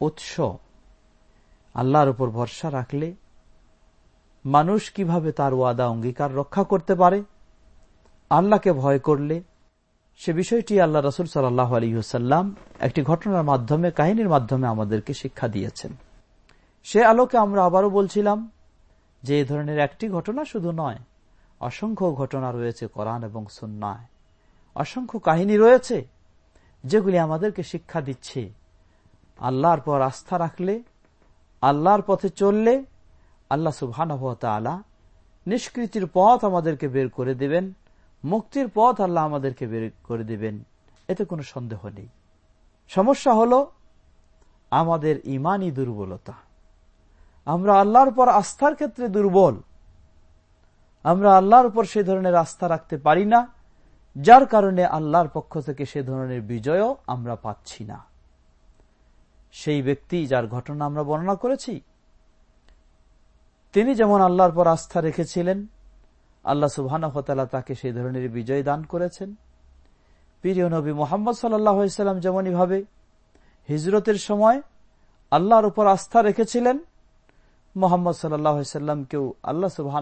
উৎস। আল্লাহর উপর ভরসা রাখলে মানুষ কীভাবে তার ওয়াদা, অঙ্গীকার রক্ষা করতে পারে? আল্লাহকে ভয় করলে সে বিষয়টি আল্লাহ রসুল সাল্লাহ আলী হোসাল্লাম একটি ঘটনার মাধ্যমে, কাহিনীর মাধ্যমে আমাদেরকে শিক্ষা দিয়েছেন। সে আলোকে আমরা আবারও বলছিলাম যে এই ধরনের একটি ঘটনা শুধু নয়, অসংখ্য ঘটনা রয়েছে কোরআন এবং সুন্নায়। অসংখ্য কাহিনী রয়েছে যেগুলি আমাদেরকে শিক্ষা দিচ্ছে। আল্লাহর পর আস্থা রাখলে, আল্লাহর পথে চললে, আল্লাহ সুবহান নিষ্কৃতির পথ আমাদেরকে বের করে দেবেন, মুক্তির পথ আল্লাহ আমাদেরকে বের করে দেবেন, এতে কোনো সন্দেহ নেই। সমস্যা হল আমাদের ইমানই দুর্বলতা। আমরা আল্লাহর পর আস্থার ক্ষেত্রে দুর্বল। আমরা আল্লাহর উপর সে ধরনের আস্থা রাখতে পারি না, যার কারণে আল্লাহর পক্ষ থেকে সে ধরনের বিজয়ও আমরা পাচ্ছি না। সেই ব্যক্তি যার ঘটনা আমরা বর্ণনা করেছি। তিনি যেমন আল্লাহর পর আস্থা রেখেছিলেন, আল্লাহ সুবাহানহতালা তাকে সেই ধরনের বিজয় দান করেছেন। প্রিয় নবী মোহাম্মদ সাল্লাম যেমনই ভাবে হিজরতের সময় আল্লাহর উপর আস্থা রেখেছিলেন, মোহাম্মদ সাল্লামকেও আল্লাহ সুবাহ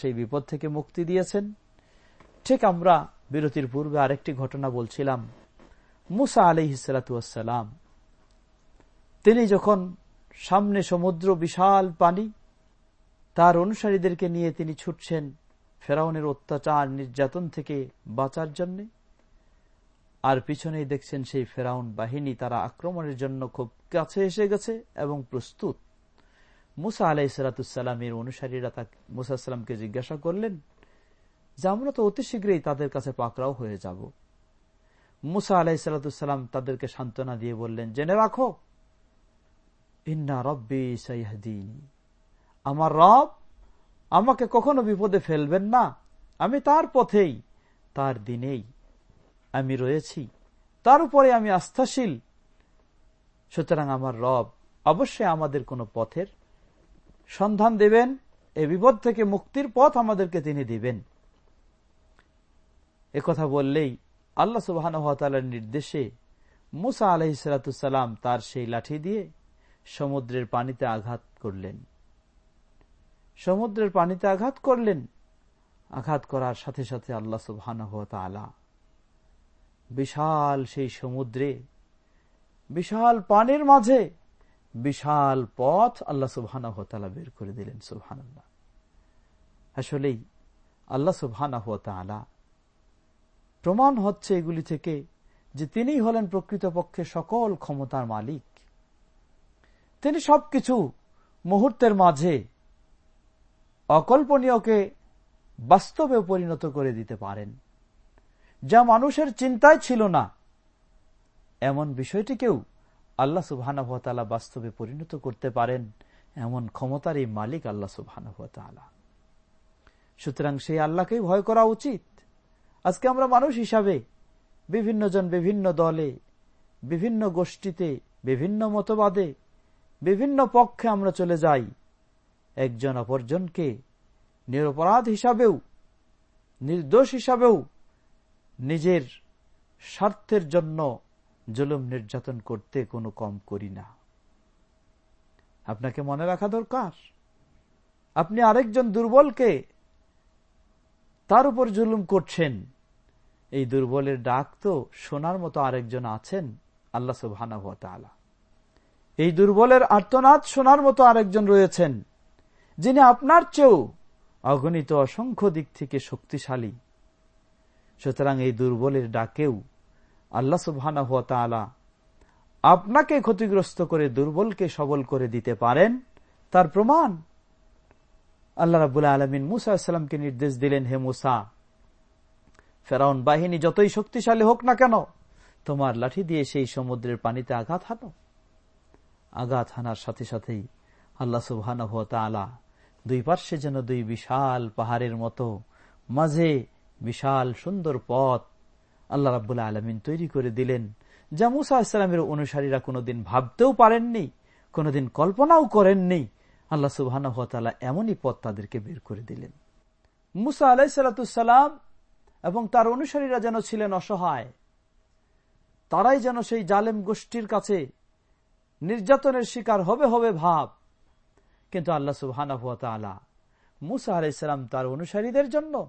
সেই বিপদ থেকে মুক্তি দিয়েছেন। ঠিক আমরা বিরতির পূর্বে আরেকটি ঘটনা বলছিলাম, মুসা আলি হিসালাম তিনি যখন সামনে সমুদ্র, বিশাল পানি, তার অনুসারীদেরকে নিয়ে তিনি ছুটছেন ফেরাউনের অত্যাচার নির্যাতন থেকে বাঁচার জন্য, আর পিছনেই দেখছেন সেই ফেরাউন বাহিনী তারা আক্রমণের জন্য খুব কাছে এসে গেছে এবং প্রস্তুত। মুসা আলাই সালাতামের অনুসারীরা মুসাল্লামকে জিজ্ঞাসা করলেন, যে আমরা তো অতি শীঘ্রই তাদের কাছে পাকড়াও হয়ে যাব। মুসা আলাই সালাতাম তাদেরকে সান্ত্বনা দিয়ে বললেন, জেনে রাখো ইন্না রব্বি সাইহাদিনী। আমার রব আমাকে কখনো বিপদে ফেলবেন না। আমি তার পথেই, তার দিনেই আমি রয়েছি। তার উপরে আমি আস্থাশীল। সুতরাং আমার রব অবশ্যই আমাদের কোনো পথের সন্ধান দেবেন। এ বিপদ থেকে মুক্তির পথ আমাদেরকে তিনি দিবেন। কথা বললেই আল্লাহ সুবাহর নির্দেশে মুসা আলহিসাল্লাম তার সেই লাঠি দিয়ে সমুদ্রের পানিতে আঘাত করলেন। সমুদ্রের পানিতে আঘাত করলেন। আঘাত করার সাথে সাথে আল্লাহ সুবাহ বিশাল সেই সমুদ্রে, বিশাল পানির মাঝে বিশাল পথ আল্লাহ সুবহানা বের করে দিলেন সুবহান আসলেই আল্লাহ সুবহানা প্রমাণ হচ্ছে এগুলি থেকে যে তিনি হলেন প্রকৃতপক্ষে সকল ক্ষমতার মালিক। তিনি সবকিছু মুহূর্তের মাঝে অকল্পনীয়কে বাস্তবে পরিণত করে দিতে পারেন। যা মানুষের চিন্তায় ছিল না, এমন বিষয়টিকেও আল্লাহ সুবাহানুভতালা বাস্তবে পরিণত করতে পারেন, এমন ক্ষমতার এই মালিক আল্লাহ সুবাহানুভতালা সুতরাং সেই আল্লাহকেই ভয় করা উচিত। আজকে আমরা মানুষ হিসাবে বিভিন্ন জন বিভিন্ন দলে, বিভিন্ন গোষ্ঠীতে, বিভিন্ন মতবাদে বিভিন্ন পক্ষে আমরা চলে যাই। একজন অপরজনকে নিরপরাধ হিসাবেও, নির্দোষ হিসাবেও নিজের স্বার্থের জন্য জুলুম নির্যাতন করতে কোনো কম করি না। আপনাকে মনে রাখা দরকার? আপনি আরেকজন দুর্বলকে তার উপর জুলুম করছেন। এই দুর্বলের ডাক তো শোনার মতো আরেকজন আছেন, আল্লাহ সুবাহ এই দুর্বলের আর্তনাদ শোনার মতো আরেকজন রয়েছেন, যিনি আপনার চেয়েও অগণিত অসংখ্য দিক থেকে শক্তিশালী। সুতরাং এই দুর্বলের ডাকেও আল্লাহ সুবহানা হুয়া তালা আপনাকে ক্ষতিগ্রস্ত করে, দুর্বলকে সবল করে দিতে পারেন। তার প্রমাণ আল্লাহ রাবুল্লাহ আলমিন মুসা ইসলামকে নির্দেশ দিলেন, হে মুসা, ফেরাউন বাহিনী যতই শক্তিশালী হোক না কেন, তোমার লাঠি দিয়ে সেই সমুদ্রের পানিতে আঘাত হানো। আঘাত হানার সাথে সাথেই আল্লাহ সুবহান দুই পার্শ্বে যেন দুই বিশাল পাহাড়ের মতো মাঝে বিশাল সুন্দর পথ আল্লাহ রাবুল্লাহ আলমিন তৈরি করে দিলেন, যা মুসা ইসলামের অনুসারীরা কোনোদিন ভাবতেও পারেননি, কোনোদিন কল্পনাও করেননি। আল্লাহ সুবাহ এমনই পথ তাদেরকে বের করে দিলেন। মুসা আলাই সালাতাম এবং তার অনুসারীরা যেন ছিলেন অসহায়, তারাই যেন সেই জালেম গোষ্ঠীর কাছে নির্যাতনের শিকার হবে হবে ভাব। কিন্তু আল্লাহ সুবাহ মুসা আলাইসালাম তার অনুসারীদের জন্য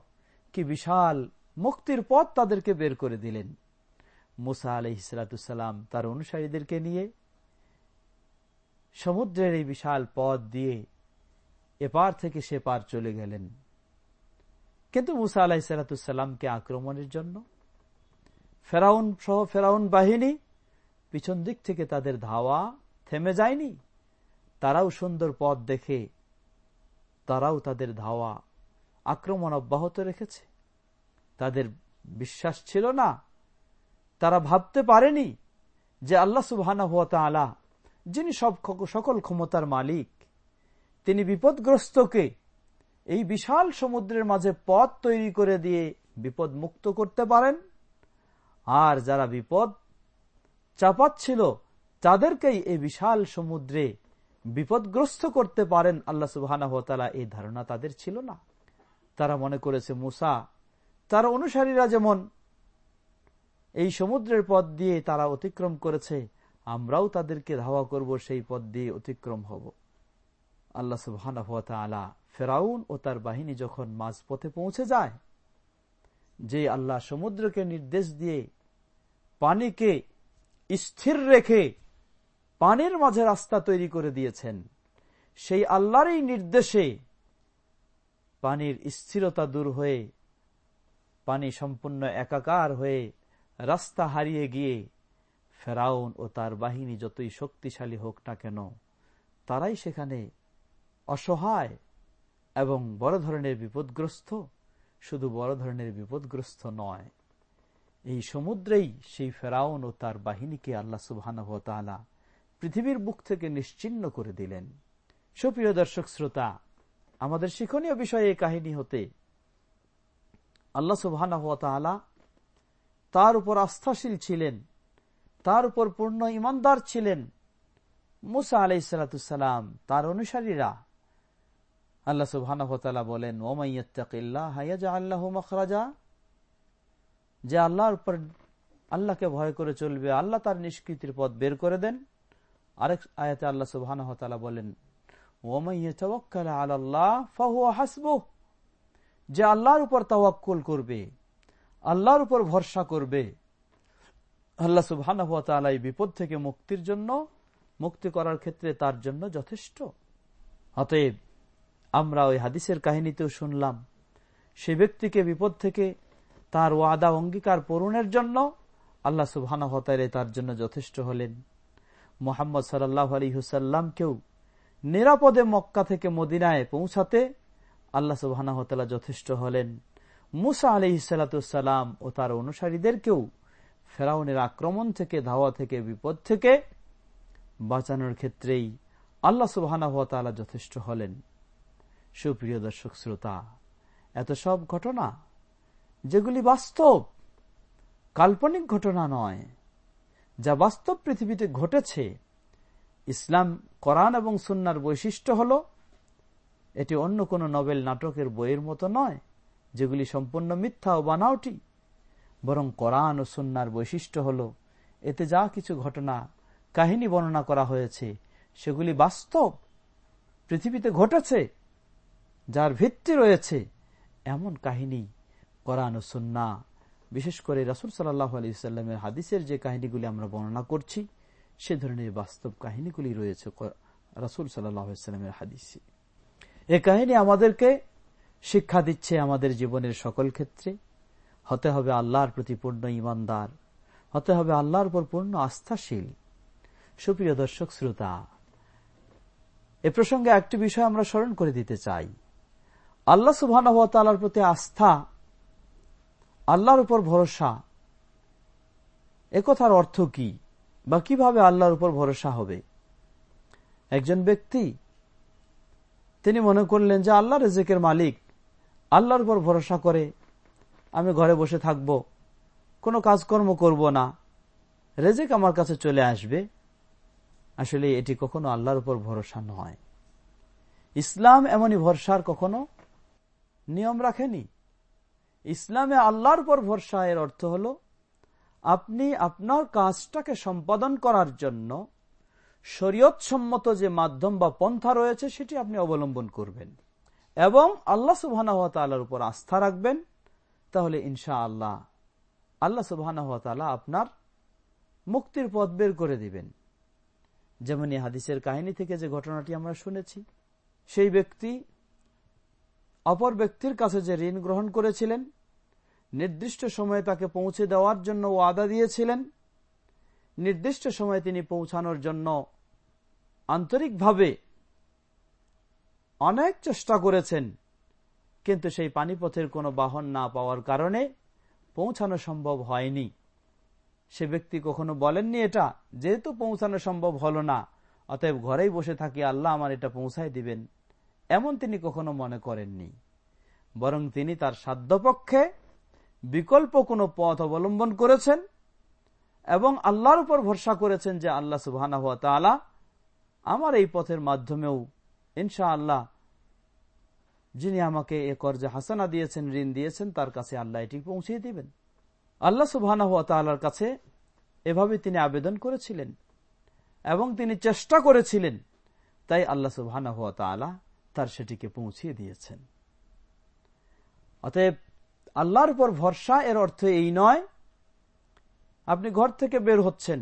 কি বিশাল মুক্তির পথ তাদেরকে বের করে দিলেন। মুসা আলহিসাল্লাম তার অনুসারীদেরকে নিয়ে সমুদ্রের এই বিশাল পথ দিয়ে এপার থেকে সে পার চলে গেলেন। কিন্তু মুসা আলাহ সালাতামকে আক্রমণের জন্য ফেরাউন সহ ফেরাউন বাহিনী পিছন দিক থেকে তাদের ধাওয়া থেমে যায়নি? তারাও সুন্দর পথ দেখে, তারাও তাদের ধাওয়া আক্রমণ অব্যাহত রেখেছে। তাদের বিশ্বাস ছিল না। তারা ভাবতে পারেনি যে আল্লাহ সুবাহ আলা যিনি সব সকল ক্ষমতার মালিক, তিনি বিপদগ্রস্তকে এই বিশাল সমুদ্রের মাঝে পথ তৈরি করে দিয়ে বিপদ মুক্ত করতে পারেন। আর যারা বিপদ চাপাচ্ছিল তাদেরকেই এই বিশাল সমুদ্রে বিপদগ্রস্ত করতে পারেন আল্লাহ সুবাহ এই ধারণা তাদের ছিল না। তারা মনে করেছে, মুসা, তার অনুসারীরা যেমন এই সমুদ্রের পথ দিয়ে তারা অতিক্রম করেছে, আমরাও তাদেরকে ধাওয়া করব, সেই পথ দিয়ে অতিক্রম হব। আল্লাহ সুবাহ ফেরাউন ও তার বাহিনী যখন মাঝ পথে পৌঁছে যায়, যে আল্লাহ সমুদ্রকে নির্দেশ দিয়ে পানিকে স্থির রেখে পানির মাঝে রাস্তা তৈরি করে দিয়েছেন। সেই আল্লাহরই নির্দেশে পানির স্থিরতা দূর হয়ে, পানি সম্পূর্ণ একাকার হয়ে রাস্তা হারিয়ে গিয়ে ফেরাউন ও তার বাহিনী যতই শক্তিশালী হোক না কেন, তারাই সেখানে অসহায় এবং বড় ধরনের বিপদগ্রস্ত, শুধু বড় ধরনের বিপদগ্রস্ত নয়। এই সমুদ্রেই সেই ফেরাউন ও তার বাহিনীকে আল্লাহ সুবাহানহতালা পৃথিবীর বুক থেকে নিশ্চিন্ন করে দিলেন। সুপ্রিয় দর্শক শ্রোতা, আমাদের শিক্ষণীয় বিষয়ে এই কাহিনী হতে আল্লাহ সুবাহ তার উপর আস্থাশীল ছিলেন, তার উপর পূর্ণ ইমানদার ছিলেন। মুসা আলাই সালাতাম তার অনুসারীরা আল্লাহ সুবহান বলেন মখরাজা যে আল্লাহর উপর আল্লাহকে ভয় করে চলবে, আল্লাহ তার নিষ্কৃতির পথ বের করে দেন। আরেক আয়াতে আল্লাহ সুবহান বলেন যে আল্লাহর উপর তাওয়াক্কুল করবে, আল্লাহর উপর ভরসা করবে। আল্লাহ সুবহান বিপদ থেকে মুক্তির জন্য, মুক্তি করার ক্ষেত্রে তার জন্য যথেষ্ট। অতএব আমরা ওই হাদিসের কাহিনীতেও শুনলাম, সে ব্যক্তিকে বিপদ থেকে তার ওয়াদা অঙ্গীকার পূরণের জন্য আল্লাহ সুবহান তার জন্য যথেষ্ট হলেন। মোহাম্মদ সাল্লাহ আলী হুসাল্লামকেও নিরাপদে মক্কা থেকে মদিনায় পৌঁছাতে আল্লাহ সুবাহ যথেষ্ট হলেন। মুসা আলি সালাতাম ও তার অনুসারীদেরকেও ফেরাউনের আক্রমণ থেকে, ধাওয়া থেকে, বিপদ থেকে বাঁচানোর ক্ষেত্রেই আল্লাহ সুবাহ যথেষ্ট হলেন। সুপ্রিয় দর্শক শ্রোতা, এত সব ঘটনা যেগুলি বাস্তব, কাল্পনিক ঘটনা নয় যা বাস্তব পৃথিবীতে ঘটেছে। ইসলাম, কোরআন এবং সুন্নার বৈশিষ্ট্য হল, এটি অন্য কোনো নভেল নাটকের বইয়ের মতো নয়, যেগুলি সম্পূর্ণ মিথ্যা ও বানাওটি। বরং কোরআন ও সুন্নার বৈশিষ্ট্য হল, এতে যা কিছু ঘটনা, কাহিনী বর্ণনা করা হয়েছে, সেগুলি বাস্তব, পৃথিবীতে ঘটেছে, যার ভিত্তি রয়েছে এমন কাহিনী, কোরআন ও সুন্না। বিশেষ করে রাসুল সাল্লাহ আলি সাল্লামের হাদিসের যে কাহিনীগুলি আমরা বর্ণনা করছি, সে ধরনের বাস্তব কাহিনীগুলি রয়েছে রাসুল সাল্লামের হাদিসে। এ কাহিনী আমাদেরকে শিক্ষা দিচ্ছে আমাদের জীবনের সকল ক্ষেত্রে। হতে হবে আল্লাহর প্রতি পূর্ণ ইমানদার হতে হবে আল্লাহর উপর পূর্ণ আস্থাশীল। সুপ্রিয় দর্শক, শ্রোতা, এ প্রসঙ্গে একটি বিষয় আমরা স্মরণ করে দিতে চাই। আল্লাহ সুবাহ প্রতি আস্থা আল্লাহর উপর ভরসা। একথার অর্থ কি? বা কীভাবে আল্লাহর উপর ভরসা হবে? একজন ব্যক্তি, তিনি মনে করলেন যে আল্লাহ রেজেকের মালিক, আল্লাহর উপর ভরসা করে আমি ঘরে বসে থাকব, কোনো কাজকর্ম করব না, রেজেক আমার কাছে চলে আসবে। আসলে এটি কখনো আল্লাহর উপর ভরসা নয়। ইসলাম এমনই ভরসার কখনো নিয়ম রাখেনি। ইসলামে আল্লাহর উপর ভরসা এর অর্থ হল, আপনি আপনার কাজটাকে সম্পাদন করার জন্য শরীয়তসম্মত যে মাধ্যম বা পন্থা রয়েছে সেটি আপনি অবলম্বন করবেন এবং আল্লাহ সুবাহ উপর আস্থা রাখবেন, তাহলে ইনশা আল্লাহ আল্লাহ সুবাহ আপনার মুক্তির পথ বের করে দিবেন। যেমন হাদিসের কাহিনী থেকে যে ঘটনাটি আমরা শুনেছি, সেই ব্যক্তি অপর ব্যক্তির কাছে যে ঋণ গ্রহণ করেছিলেন, নির্দিষ্ট সময়ে তাকে পৌঁছে দেওয়ার জন্য ওয়াদা দিয়েছিলেন, নির্দিষ্ট সময়ে তিনি পৌঁছানোর জন্য আন্তরিকভাবে অনেক চেষ্টা করেছেন, কিন্তু সেই পানিপথের কোনো বাহন না পাওয়ার কারণে পৌঁছানো সম্ভব হয়নি। সে ব্যক্তি কখনো বলেননি এটা, যেহেতু পৌঁছানো সম্ভব হলো না, অতএব ঘরেই বসে থাকি, আল্লাহ আমার এটা পৌঁছায় দিবেন। এমন তিনি কখনো মনে করেননি। বরং তিনি তার সাধ্যপক্ষে বিকল্প কোনো পথ অবলম্বন করেছেন এবং আল্লাহর উপর ভরসা করেছেন যে আল্লাহ সুবাহ আমার এই পথের মাধ্যমেও ইনশা আল্লাহ যিনি আমাকে এ কর্জে হাসানা দিয়েছেন, ঋণ দিয়েছেন, তার কাছে আল্লাহ এটি পৌঁছিয়ে দিবেন। আল্লাহ সুবাহ কাছে এভাবে তিনি আবেদন করেছিলেন এবং তিনি চেষ্টা করেছিলেন, তাই আল্লাহ সুবাহ তার সেটিকে পৌঁছিয়ে দিয়েছেন। অতএব আল্লাহর উপর ভরসা এর অর্থ এই নয়, আপনি ঘর থেকে বের হচ্ছেন,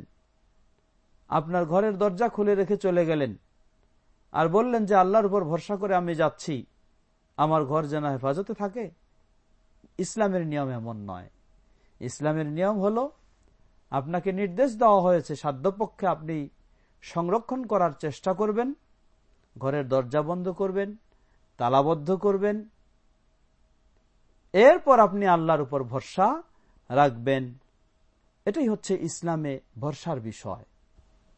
আপনার ঘরের দরজা খুলে রেখে চলে গেলেন আর বললেন যে আল্লাহর উপর ভরসা করে আমি যাচ্ছি, আমার ঘর যেন হেফাজতে থাকে। ইসলামের নিয়ম এমন নয়। ইসলামের নিয়ম হল, আপনাকে নির্দেশ দেওয়া হয়েছে, সাধ্যপক্ষে আপনি সংরক্ষণ করার চেষ্টা করবেন ঘরের দরজা বন্ধ করবেন, তালাবদ্ধ করবেন, এরপর আপনি আল্লাহর উপর ভরসা রাখবেন। এটাই হচ্ছে ইসলামে ভরসার বিষয়।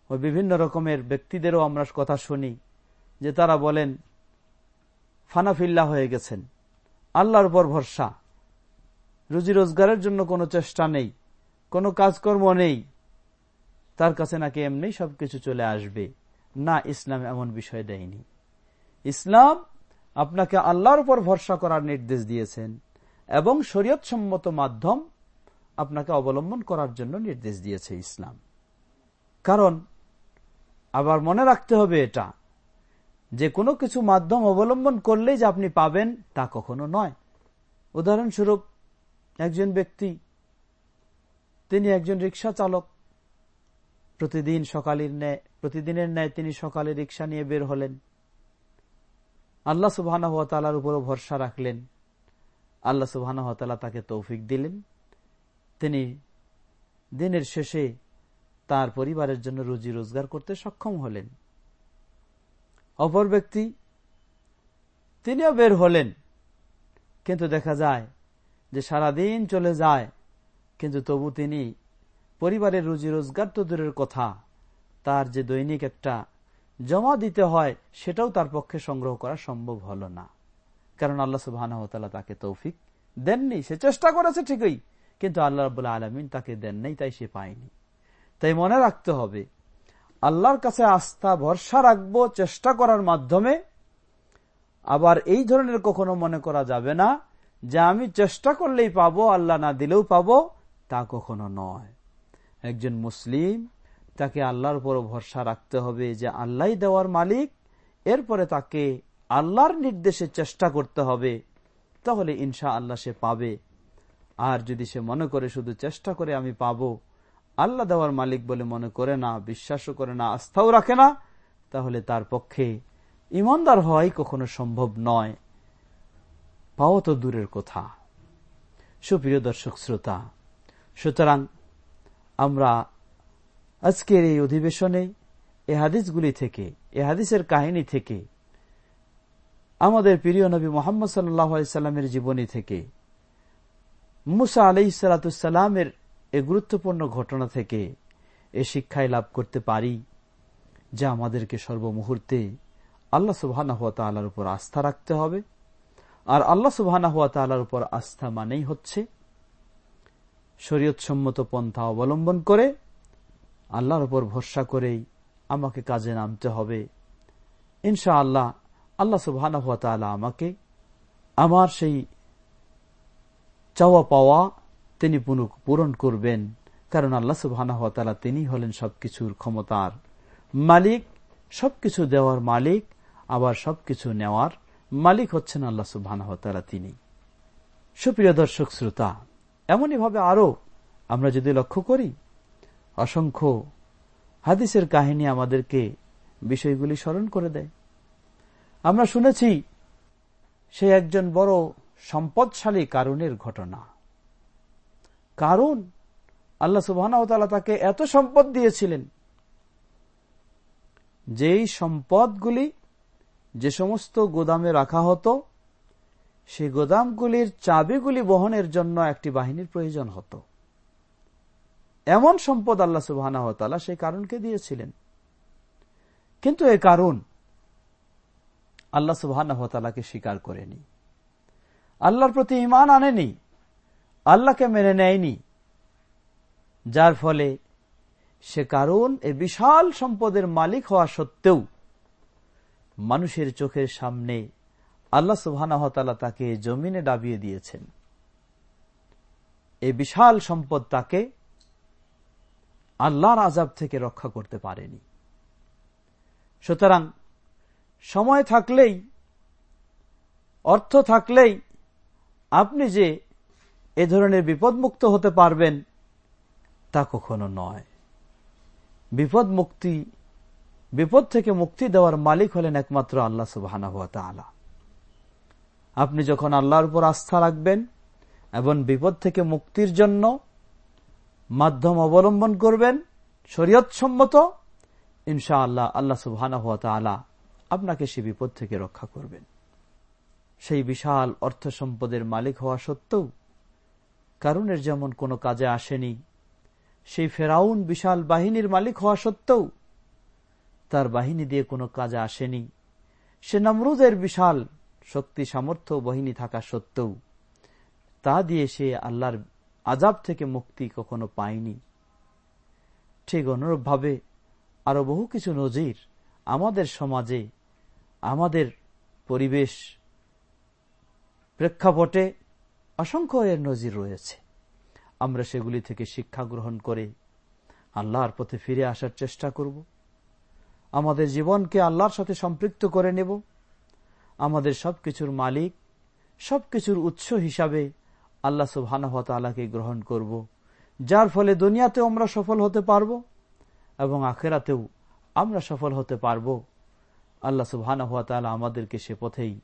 ওই বিভিন্ন রকমের ব্যক্তিদেরও আমরা কথা শুনি যে তারা বলেন, ফানাফিল্লা হয়ে গেছেন, আল্লাহর উপর ভরসা, রুজি রোজগারের জন্য কোনো চেষ্টা নেই, কোনো কাজকর্ম নেই, তার কাছে নাকি এমনি সবকিছু চলে আসবে। না ইসলাম এমন বিষয় দেয়নি। ইসলাম আপনাকে আল্লাহর উপর ভরসা করার নির্দেশ দিয়েছেন এবং শরীয়ত সম্মত মাধ্যম আপনাকে অবলম্বন করার জন্য নির্দেশ দিয়েছে ইসলাম। কারণ আবার মনে রাখতে হবে এটা, যে কোনো কিছু মাধ্যম অবলম্বন করলেই যে আপনি পাবেন তা কখনো নয়। উদাহরণস্বরূপ একজন ব্যক্তি, তিনি একজন রিক্সা চালক, প্রতিদিন সকালের ন্যায় প্রতিদিনের ন্যায় তিনি সকালে রিক্সা নিয়ে বের হলেন। আল্লাহ সুবাহ উপরও ভরসা রাখলেন। আল্লাহ সুবাহ তাকে তৌফিক দিলেন। তিনি দিনের শেষে তার পরিবারের জন্য রুজি রোজগার করতে সক্ষম হলেন। অপর ব্যক্তি, তিনিও বের হলেন। কিন্তু দেখা যায় যে সারাদিন চলে যায়। কিন্তু তবু তিনি পরিবারের রুজি রোজগার তো দূরের কথা। তার যে দৈনিক একটা জমা দিতে হয়, সেটাও তার পক্ষে সংগ্রহ করা সম্ভব হল না। কারণ আল্লাহ সুবাহ তাকে তৌফিক দেননি। সে চেষ্টা করেছে ঠিকই, কিন্তু আল্লাহ রবাহ আলমিন তাকে দেন নাই, তাই সে পায়নি। তাই মনে রাখতে হবে, আল্লাহর কাছে আস্থা, ভরসা রাখব, চেষ্টা করার মাধ্যমে। আবার এই ধরনের কখনো মনে করা যাবে না যে আমি চেষ্টা করলেই পাবো, আল্লাহ না দিলেও পাবো, তা কখনো নয়। একজন মুসলিম তাকে আল্লাহর উপর ভরসা রাখতে হবে যে আল্লাহ দেওয়ার মালিক। এরপরে তাকে আল্লাহর নির্দেশে চেষ্টা করতে হবে, তাহলে ইনশা আল্লাহ সে পাবে। আর যদি সে মনে করে শুধু চেষ্টা করে আমি পাবো, আল্লাহ দেওয়ার মালিক বলে মনে করে না, বিশ্বাসও করে না, আস্থাও রাখে না, তাহলে তার পক্ষে ইমানদার হওয়াই কখনো সম্ভব নয়। পাওয়া তো দূরের কথা। সুপ্রিয় দর্শক, শ্রোতা, সুতরাং আমরা আজকের এই অধিবেশনে এ হাদিসগুলি থেকে, এ হাদিসের কাহিনী থেকে, আমাদের প্রিয় নবী মোহাম্মদ সাল্লামের জীবনী থেকে, মুসা আলি সালাতামের এ গুরুত্বপূর্ণ ঘটনা থেকে এ শিক্ষায় লাভ করতে পারি, যা আমাদেরকে সর্বমুহূর্তে আল্লাহ সুবাহ উপর আস্থা রাখতে হবে। আর আল্লাহ সুবাহ উপর আস্থা মানেই হচ্ছে শরীয়তসম্মত পন্থা অবলম্বন করে আল্লাহর উপর ভরসা করেই আমাকে কাজে নামতে হবে। ইনশা আল্লাহ আল্লাহ সুবাহ আমাকে আমার সেই চাওয়া পাওয়া তিনি পূরণ করবেন, কারণ আল্লাহ সুবাহ তিনি হলেন সবকিছুর ক্ষমতার মালিক। সবকিছু দেওয়ার মালিক, আবার সবকিছু নেওয়ার মালিক হচ্ছেন আল্লাহ সুবাহ তিনি। সুপ্রিয় দর্শক, শ্রোতা এমনইভাবে আরও আমরা যদি লক্ষ্য করি অসংখ্য হাদিসের কাহিনী আমাদেরকে বিষয়গুলি স্মরণ করে দেয়। আমরা শুনেছি, সে একজন বড় সম্পদশালী কারণের ঘটনা। কারণ আল্লাহ সুবাহ তাকে এত সম্পদ দিয়েছিলেন। যেই সম্পদগুলি যে সমস্ত গোদামে রাখা হতো সেই গোদামগুলির চাবিগুলি বহনের জন্য একটি বাহিনীর প্রয়োজন হতো। এমন সম্পদ আল্লাহ সুবাহ সেই কারণকে দিয়েছিলেন। কিন্তু এ কারণ আল্লাহ সুবাহকে স্বীকার করেনি। আল্লাহর প্রতি ইমান আনেনি, আল্লাহকে মেনে নেয়নি, যার ফলে সে কারণ এ বিশাল সম্পদের মালিক হওয়া সত্ত্বেও মানুষের চোখের সামনে আল্লাহ সুবাহ তাকে জমিনে ডাবিয়ে দিয়েছেন। এ বিশাল সম্পদ তাকে আল্লাহর আজাব থেকে রক্ষা করতে পারেনি। সুতরাং সময় থাকলেই, অর্থ থাকলেই আপনি যে এ ধরনের বিপদমুক্ত হতে পারবেন তা কখনো নয়। বিপদ মুক্তি বিপদ থেকে মুক্তি দেওয়ার মালিক হলেন একমাত্র আল্লাহ সুবাহ আপনি যখন আল্লাহর উপর আস্থা রাখবেন এবং বিপদ থেকে মুক্তির জন্য মাধ্যম অবলম্বন করবেন শরীয়ত সম্মত ইনশা আল্লাহ আল্লাহ সুবাহ আপনাকে সে বিপদ থেকে রক্ষা করবেন। সেই বিশাল অর্থ সম্পদের মালিক হওয়া সত্ত্বেও কারণের যেমন কোনো কাজে আসেনি, সেই ফেরাউন বিশাল বাহিনীর মালিক হওয়া সত্ত্বেও তার বাহিনী দিয়ে কোনো কাজে আসেনি। সে নমরুদের বিশাল শক্তি সামর্থ্য বাহিনী থাকা সত্ত্বেও তা দিয়ে সে আল্লাহর আজাব থেকে মুক্তি কখনো পায়নি ঠিক অনুরূপভাবে আরও বহু কিছু নজির আমাদের সমাজে, আমাদের পরিবেশ প্রেক্ষাপটে অসংখ্য এর নজির রয়েছে। আমরা সেগুলি থেকে শিক্ষা গ্রহণ করে আল্লাহর পথে ফিরে আসার চেষ্টা করব। আমাদের জীবনকে আল্লাহর সাথে সম্পৃক্ত করে নেব। আমাদের সবকিছুর মালিক, সবকিছুর উৎস হিসাবে আল্লাহ সুবাহানহতালাকে গ্রহণ করব যার ফলে দুনিয়াতেও আমরা সফল হতে পারব এবং আখেরাতেও আমরা সফল হতে পারব আল্লাহ সুবহান আমাদেরকে সে পথেই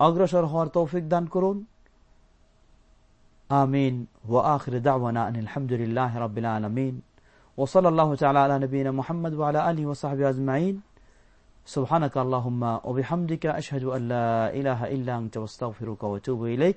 অগ্রসর হওয়ার তৌফিক দান করুন আমিন ও আখর দাওয়ানা আলহামদুলিল্লাহ রবিল আলমিন وصلى الله تعالى على نبينا محمد وعلى آله وصحبه أجمعين سبحانك اللهم وبحمدك أشهد أن لا إله إلا أنت واستغفرك واتوب إليك